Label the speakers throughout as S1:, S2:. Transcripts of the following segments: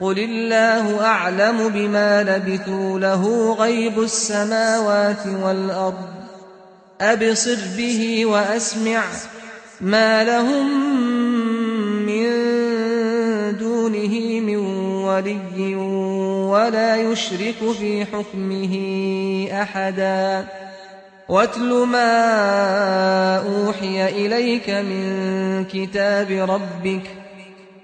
S1: قل الله أعلم بما لبثوا له غيب السماوات والأرض أبصر به وأسمع ما لهم من دونه من ولي ولا يشرك في حكمه أحدا واتل ما أوحي إليك من كتاب ربك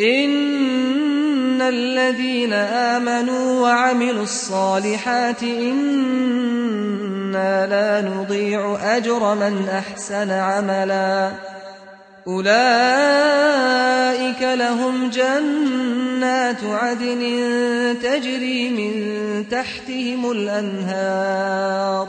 S1: ان الذين امنوا وعملوا الصالحات إنا لا نضيع اجر من احسن عملا اولئك لهم جنات عدن تجري من تحتهم الانهار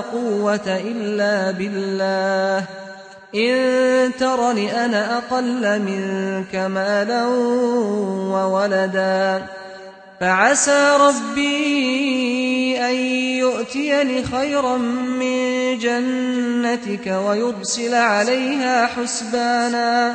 S1: قوة إلا بالله. إن ترني أنا أقل منك مالا وولدا. فعسى ربي أن يؤتيني خيرا من جنتك ويرسل عليها حسبانا.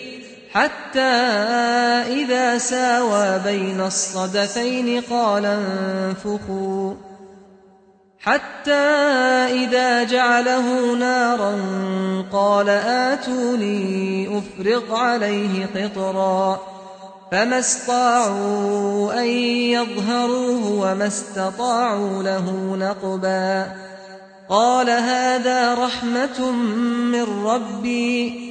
S1: حتى إذا ساوى بين الصدفين قال انفخوا. حتى إذا جعله نارا قال آتوني أفرق عليه قطرا. فما استطاعوا أن يظهروه وما استطاعوا له نقبا. قال هذا رحمة من ربي.